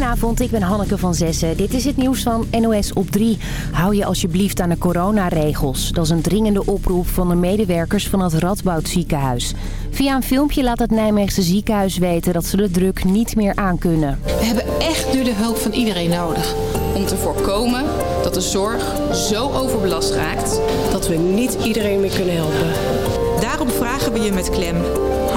Goedenavond, ik ben Hanneke van Zessen. Dit is het nieuws van NOS op 3. Hou je alsjeblieft aan de coronaregels. Dat is een dringende oproep van de medewerkers van het Radboud ziekenhuis. Via een filmpje laat het Nijmeegse ziekenhuis weten dat ze de druk niet meer aankunnen. We hebben echt nu de hulp van iedereen nodig. Om te voorkomen dat de zorg zo overbelast raakt... dat we niet iedereen meer kunnen helpen. Daarom vragen we je met klem.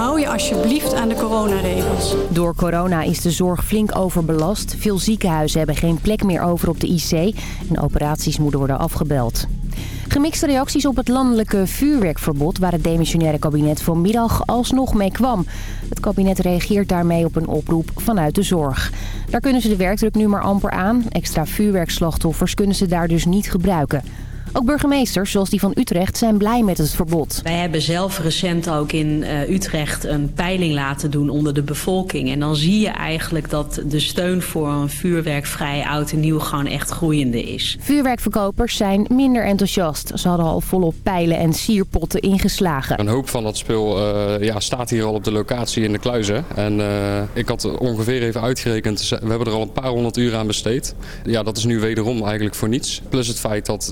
Hou je alsjeblieft aan de coronaregels. Door corona is de zorg flink overbelast. Veel ziekenhuizen hebben geen plek meer over op de IC. En operaties moeten worden afgebeld. Gemixte reacties op het landelijke vuurwerkverbod... waar het demissionaire kabinet vanmiddag alsnog mee kwam. Het kabinet reageert daarmee op een oproep vanuit de zorg. Daar kunnen ze de werkdruk nu maar amper aan. Extra vuurwerkslachtoffers kunnen ze daar dus niet gebruiken. Ook burgemeesters, zoals die van Utrecht, zijn blij met het verbod. Wij hebben zelf recent ook in uh, Utrecht een peiling laten doen onder de bevolking. En dan zie je eigenlijk dat de steun voor een vuurwerkvrij oud en nieuw gewoon echt groeiende is. Vuurwerkverkopers zijn minder enthousiast. Ze hadden al volop pijlen en sierpotten ingeslagen. Een hoop van dat spul uh, ja, staat hier al op de locatie in de kluizen. En uh, ik had ongeveer even uitgerekend, we hebben er al een paar honderd uur aan besteed. Ja, dat is nu wederom eigenlijk voor niets. Plus het feit dat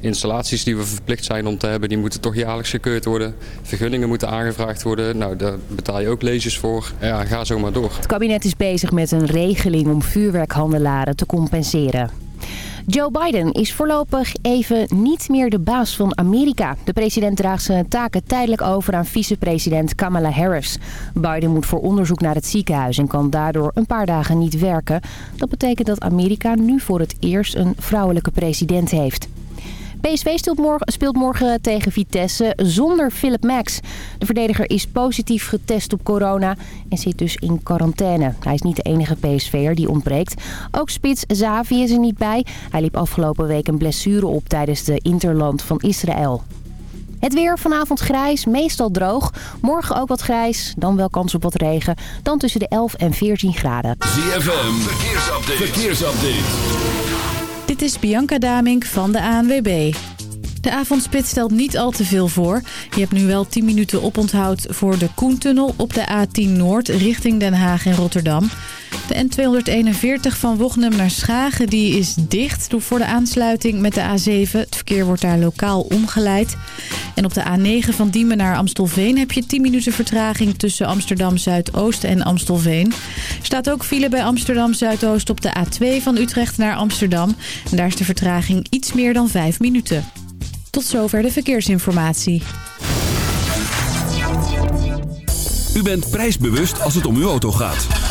die we verplicht zijn om te hebben, die moeten toch jaarlijks gekeurd worden. Vergunningen moeten aangevraagd worden. Nou, daar betaal je ook leges voor. Ja, ga zo maar door. Het kabinet is bezig met een regeling om vuurwerkhandelaren te compenseren. Joe Biden is voorlopig even niet meer de baas van Amerika. De president draagt zijn taken tijdelijk over aan vicepresident Kamala Harris. Biden moet voor onderzoek naar het ziekenhuis en kan daardoor een paar dagen niet werken. Dat betekent dat Amerika nu voor het eerst een vrouwelijke president heeft. PSV speelt morgen, speelt morgen tegen Vitesse zonder Philip Max. De verdediger is positief getest op corona en zit dus in quarantaine. Hij is niet de enige PSV'er die ontbreekt. Ook spits Zavi is er niet bij. Hij liep afgelopen week een blessure op tijdens de Interland van Israël. Het weer vanavond grijs, meestal droog. Morgen ook wat grijs, dan wel kans op wat regen. Dan tussen de 11 en 14 graden. ZFM, verkeersupdate. verkeersupdate. Dit is Bianca Damink van de ANWB. De avondspit stelt niet al te veel voor. Je hebt nu wel 10 minuten oponthoud voor de Koentunnel op de A10 Noord richting Den Haag en Rotterdam. De N241 van Wognum naar Schagen die is dicht voor de aansluiting met de A7. Het verkeer wordt daar lokaal omgeleid. En op de A9 van Diemen naar Amstelveen heb je 10 minuten vertraging tussen Amsterdam Zuidoost en Amstelveen. Staat ook file bij Amsterdam Zuidoost op de A2 van Utrecht naar Amsterdam. En daar is de vertraging iets meer dan 5 minuten. Tot zover de verkeersinformatie. U bent prijsbewust als het om uw auto gaat.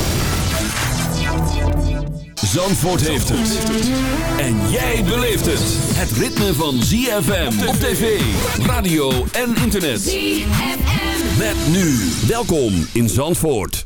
Zandvoort heeft het. En jij beleeft het. Het ritme van ZFM op tv, radio en internet. ZFM. Met nu. Welkom in Zandvoort.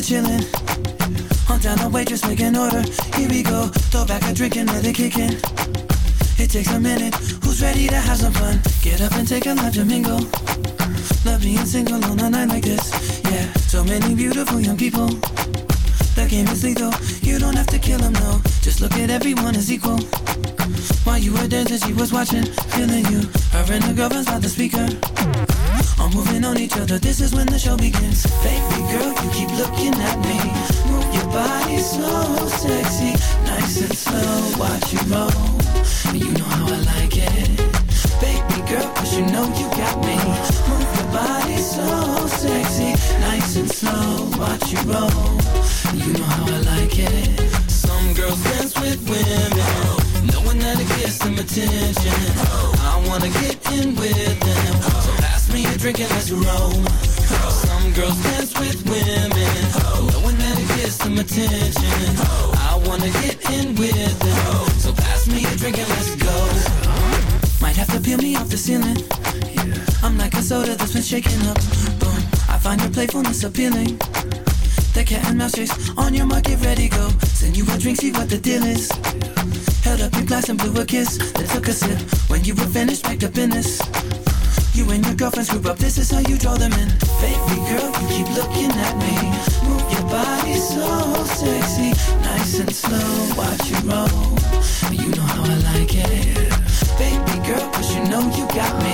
to chillin'. On down the waitress, make an order. Here we go. Throw back a drink and let it kick in. It takes a minute. Who's ready to have some fun? Get up and take a lap to mingle. Love being single on a night like this. Yeah, so many beautiful young people. The game is lethal. You don't have to kill them, no. Just look at everyone as equal. While you were dancing, she was watching, feeling you. Her and the girlfriends by the speaker. All moving on each other, this is when the show begins. Baby girl, you keep looking at me. Move your body so sexy, nice and slow. Watch you roll. You know how I like it. Baby girl, cause you know you got me. Move your body so sexy, nice and slow. Watch you roll. You know how I like it. Some girls dance with women, knowing that it gets them attention. I wanna get in with them, so pass me a drink and let's roll. Some girls dance with women, knowing that it gets them attention. I wanna get in with them, so pass me a drink and let's go. Might have to peel me off the ceiling. I'm like a soda that's been shaken up. Boom, I find your playfulness appealing. The cat and mouse chase on your mark, get ready, go. Send you a drink, see what the deal is. Held up your glass and blew a kiss, then took a sip. When you were finished, backed up in this. You and your girlfriends group up, this is how you draw them in. Baby girl, you keep looking at me. Move your body so sexy, nice and slow. Watch you roll, you know how I like it. Baby girl, cause you know you got me.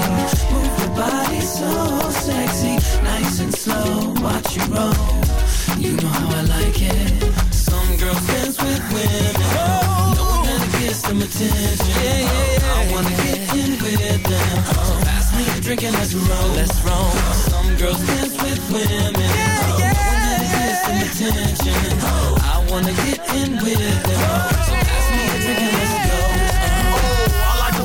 Move your body so sexy, nice and slow. Watch you roll, you know how I like it. Some girls dance with women, oh. Knowing that it gets them attention. I wanna get in with them, so pass me a drink and let's roll. Let's roll. Some girls dance with women, knowing that it gets them attention. I wanna get in with them, so pass me a drink and let's go.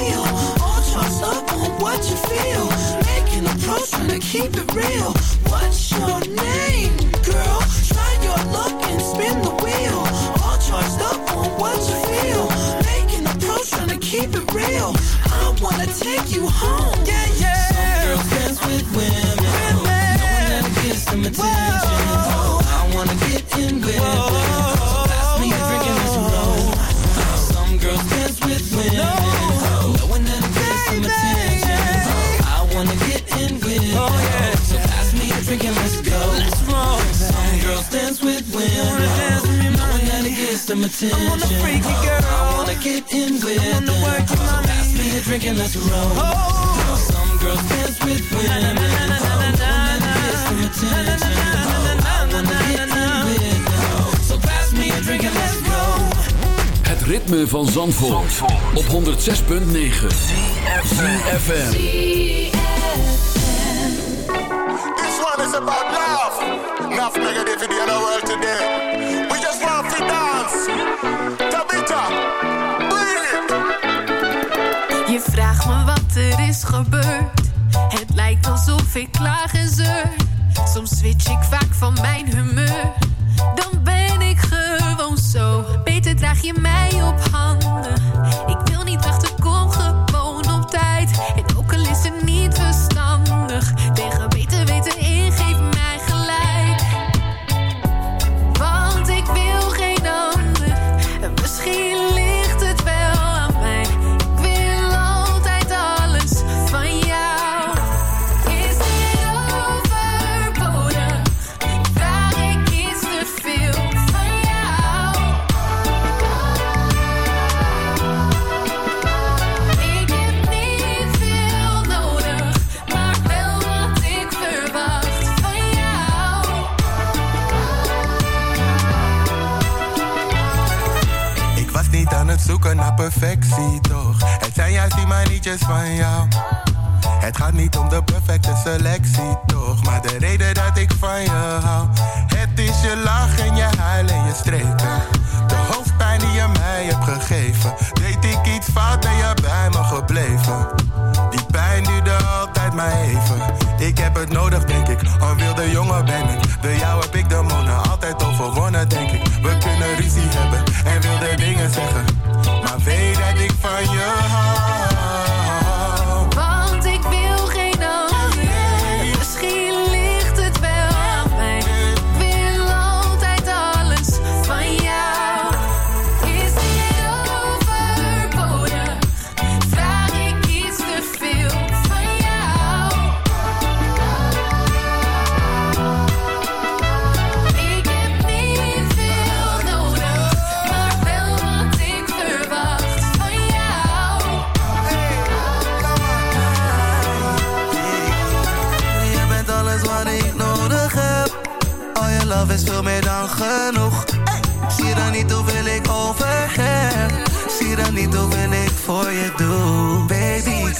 spin. All charged up on what you feel. Making a pro, trying to keep it real. What's your name, girl? Try your luck and spin the wheel. All charged up on what you feel. Making a pro, trying to keep it real. I wanna take you home. Some attention. I wanna freaky girl, I wanna get in with them, so pass me a drink and let's roll. Some girls dance with women, knowing that it gets some attention. I wanna get in with them, so pass me a drink and let's go. Het ritme van Zandvoort, op 106.9 ZFM. This one is about love. Enough negativity in the world today. We just want er is gebeurd. Het lijkt alsof ik klaag en zeur. Soms switch ik vaak van mijn humeur. Dan ben ik gewoon zo. Beter draag je mij op handen. zoeken naar perfectie, toch? Het zijn juist die manietjes van jou. Het gaat niet om de perfecte selectie, toch? Maar de reden dat ik van je hou. Het is je lach en je huil en je streken. De hoofdpijn die je mij hebt gegeven. Deed ik iets fout en je bij me gebleven. Die pijn duurde altijd maar even. Ik heb het nodig, denk ik. Een wilde jongen ben ik. De jou heb ik de mona altijd overwonnen, denk ik. We kunnen ruzie hebben en wilde dingen zeggen. Maar weet dat ik van je hou. genoeg. Zie dan niet hoeveel ik over heb. Zie dan niet hoeveel ik voor je doe, baby.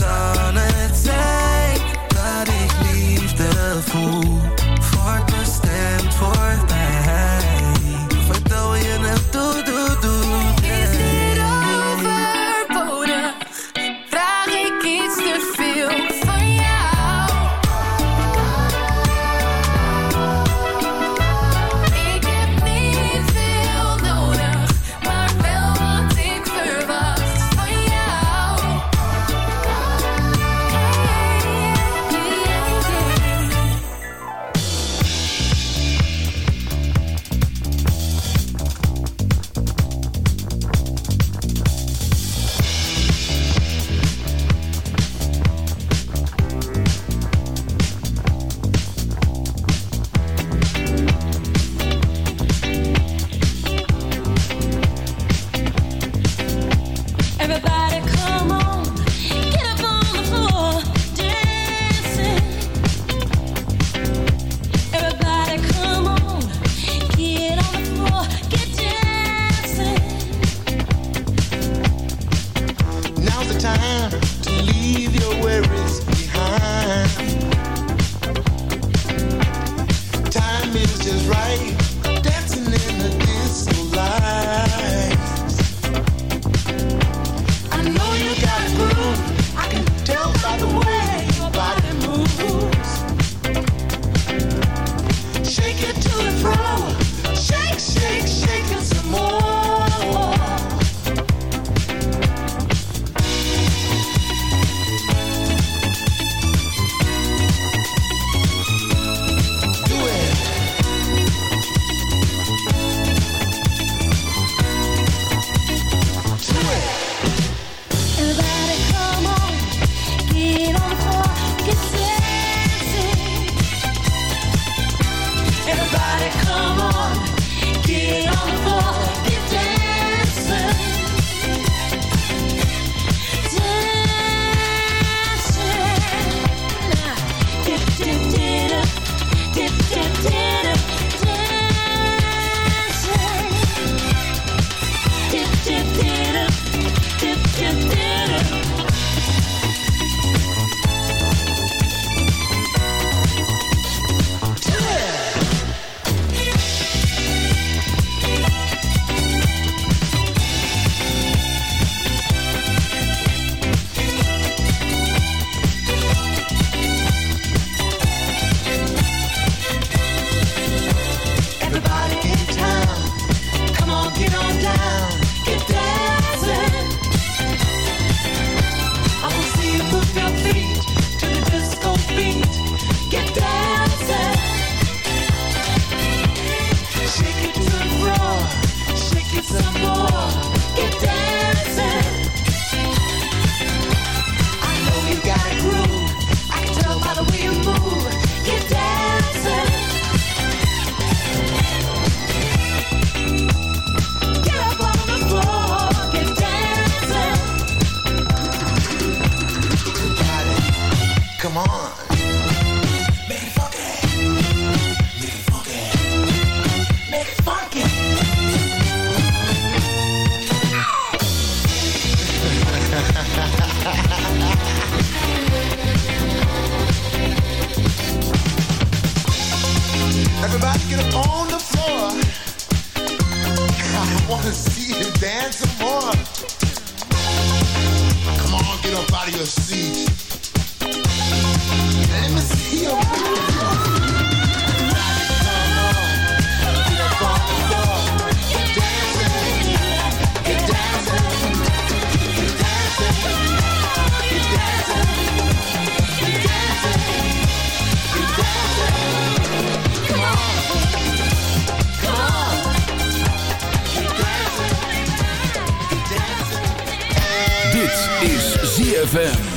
ZFM.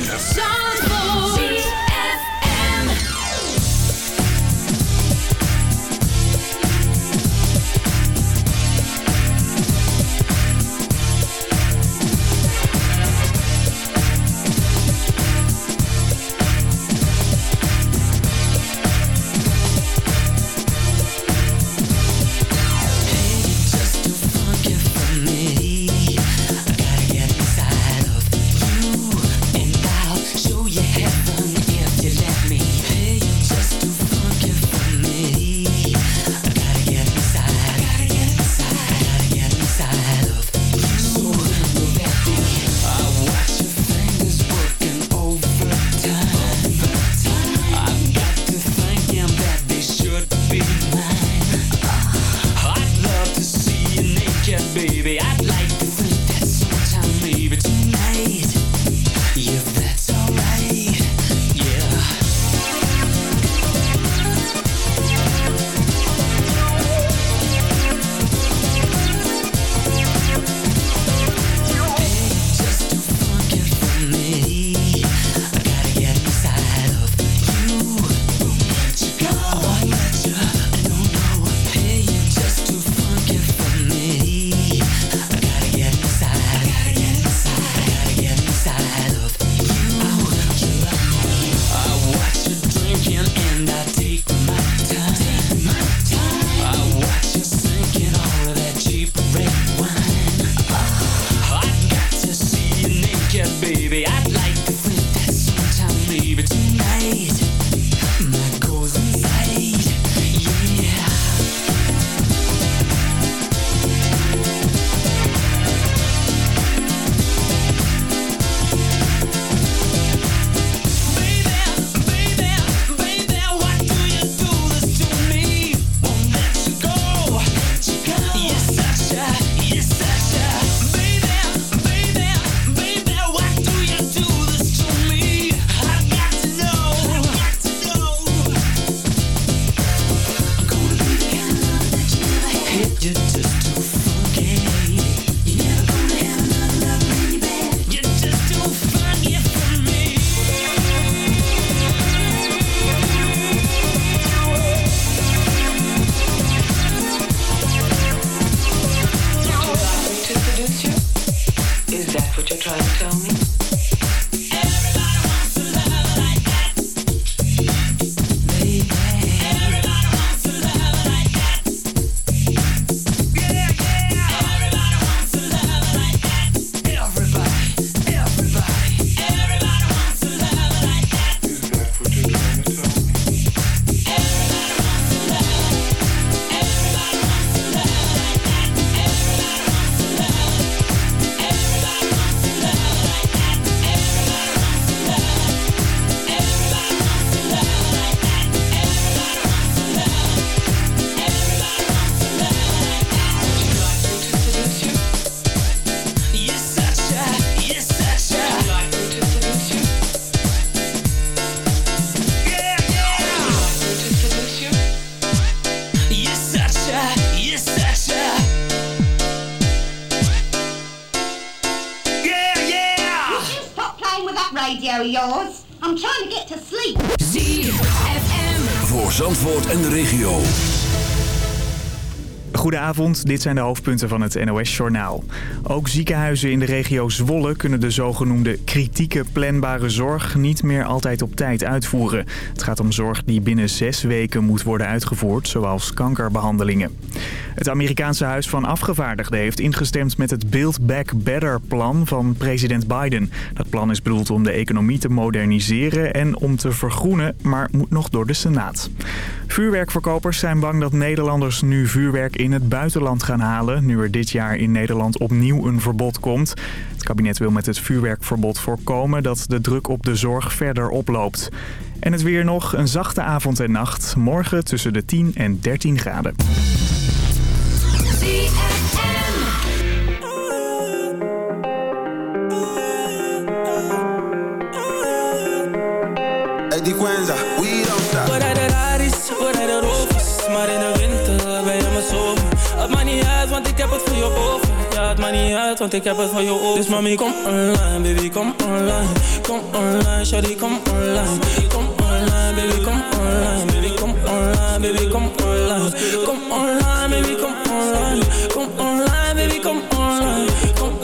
yours. I'm trying to get to sleep. ZFM. Voor Zandvoort en de regio. Goedenavond, dit zijn de hoofdpunten van het NOS-journaal. Ook ziekenhuizen in de regio Zwolle kunnen de zogenoemde kritieke planbare zorg niet meer altijd op tijd uitvoeren. Het gaat om zorg die binnen zes weken moet worden uitgevoerd, zoals kankerbehandelingen. Het Amerikaanse Huis van Afgevaardigden heeft ingestemd met het Build Back Better plan van president Biden. Dat plan is bedoeld om de economie te moderniseren en om te vergroenen, maar moet nog door de Senaat. Vuurwerkverkopers zijn bang dat Nederlanders nu vuurwerk in het buitenland gaan halen... nu er dit jaar in Nederland opnieuw een verbod komt. Het kabinet wil met het vuurwerkverbod voorkomen dat de druk op de zorg verder oploopt. En het weer nog, een zachte avond en nacht. Morgen tussen de 10 en 13 graden. Heb het voor je over. Ja, het maakt niet uit, want ik heb het voor je over. Dus mami, kom online, baby, kom online. Kom online, shawty, kom online. Kom online, baby, kom online. Baby, kom online, baby, kom online. Kom online, baby, kom online. Kom online, baby, kom online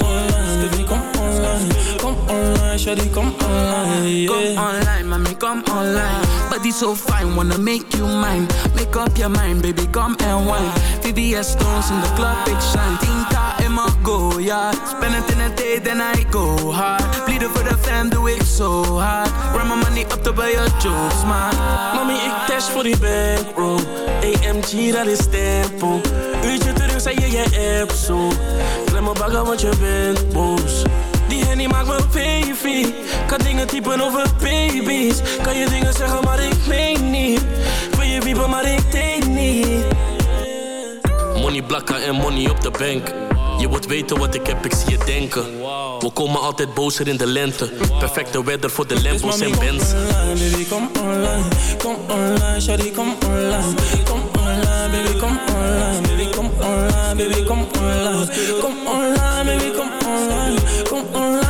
online, shawty, kom online, yeah. Come online, mommy, come online. Body so fine, wanna make you mine. Make up your mind, baby, come and wine. VVS stones in the club, big shine. Tinta in my go, yeah. Spend it in a day, then I go hard. Bleeden voor de fam, doe ik zo hard. Run my money up to buy your jokes, man. Mami, ik dash voor die bankroll. AMG, dat is tempo. Uurtje terug, zei je je app zo. Klem me bagger, want je bent boos. Die maakt me baby. Kan dingen typen over baby's. Kan je dingen zeggen, maar ik meen niet. Wil je wiepen, maar ik denk niet. Money blakken en money op de bank. Je wilt weten wat ik heb, ik zie je denken. We komen altijd bozer in de lente. Perfecte weather voor de Lambos en Benz. baby, kom online. Kom online, shawty, kom online. Kom online, baby, kom online. Baby, kom online, baby, kom online. Kom online, baby, kom online. Kom online,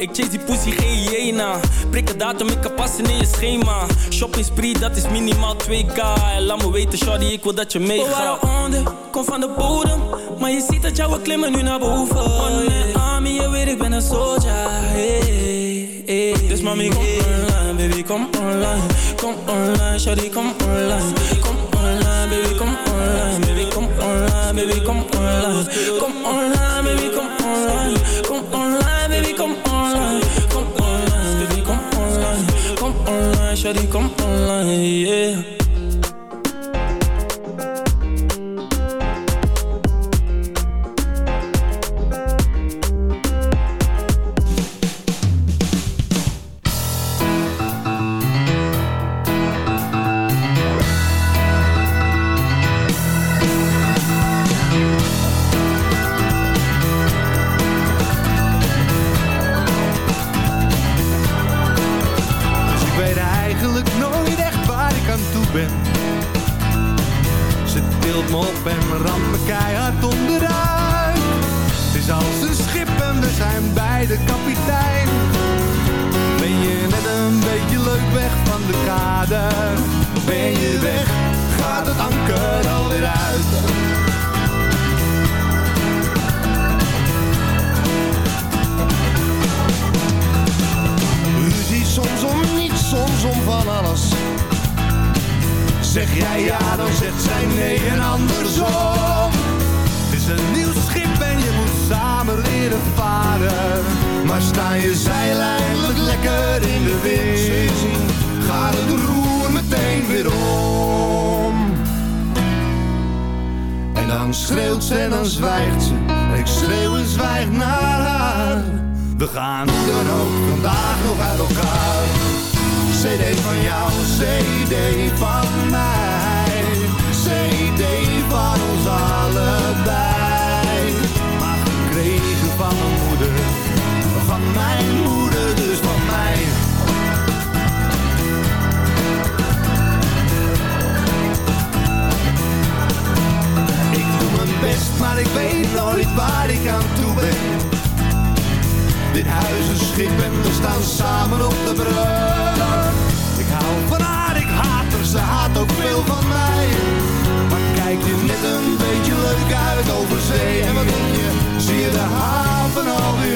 Ik chase die pussy, geen hyena. Prik een datum, ik kan passen in je schema. Shopping spree, dat is minimaal 2k. En laat me weten, shawty, ik wil dat je We meegaat. waren onder, kom van de bodem. Maar je ziet dat jouw klimmen nu naar boven. On mijn arm, je weet ik ben een soldier. Hey, hey. Dus mami, kom online, baby, kom online. Kom online, shawty, kom online. Kom online, baby, kom online. Baby, kom online, baby, kom online. Kom online, baby, kom online. Kom online, Kom online, kom online Kom online, shawty, kom online, yeah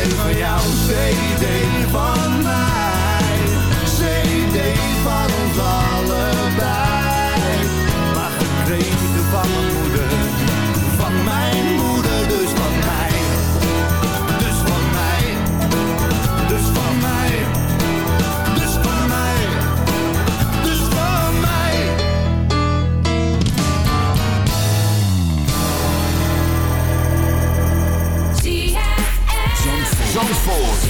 CD van jou, CD van mij. CD van ons allebei. Fours.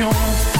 n'ont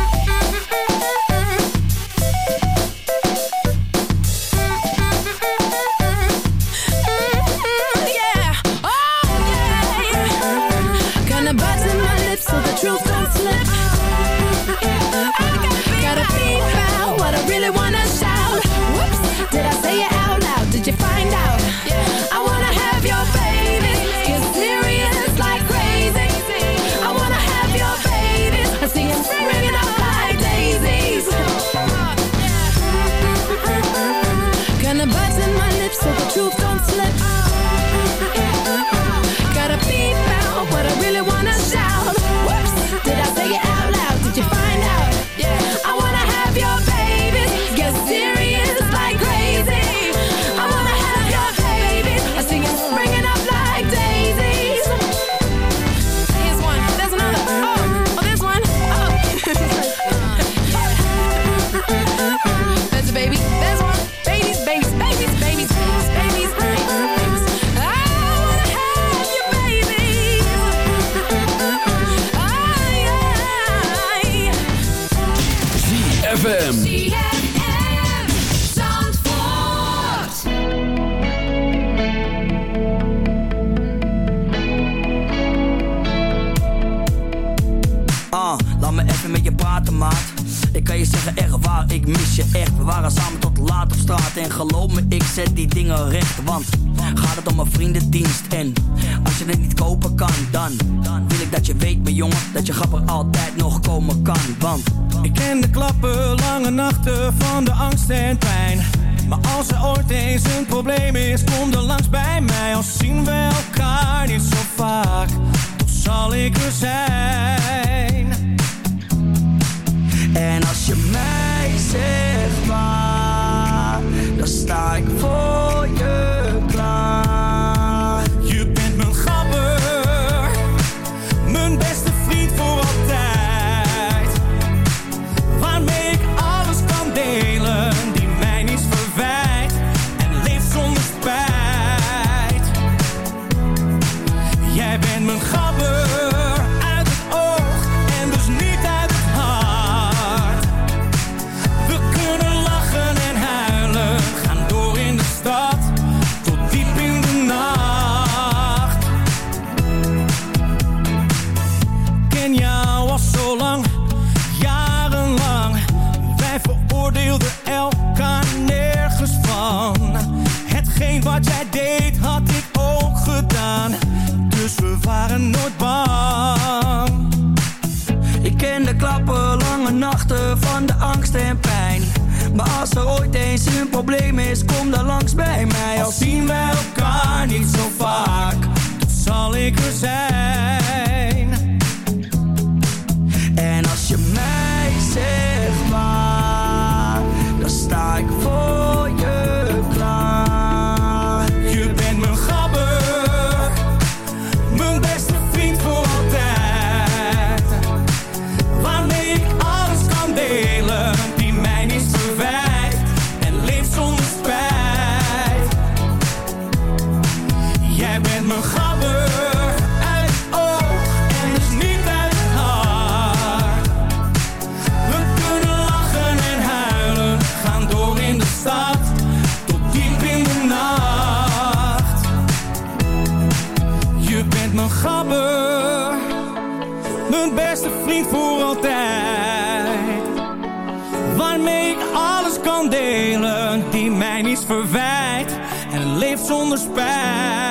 De angst en pijn. Maar als er ooit eens een probleem is, kom dan langs bij mij. Al zien wij elkaar niet zo vaak, dan zal ik er zijn. Voor altijd. Waarmee ik alles kan delen, die mij niets verwijt en leeft zonder spijt.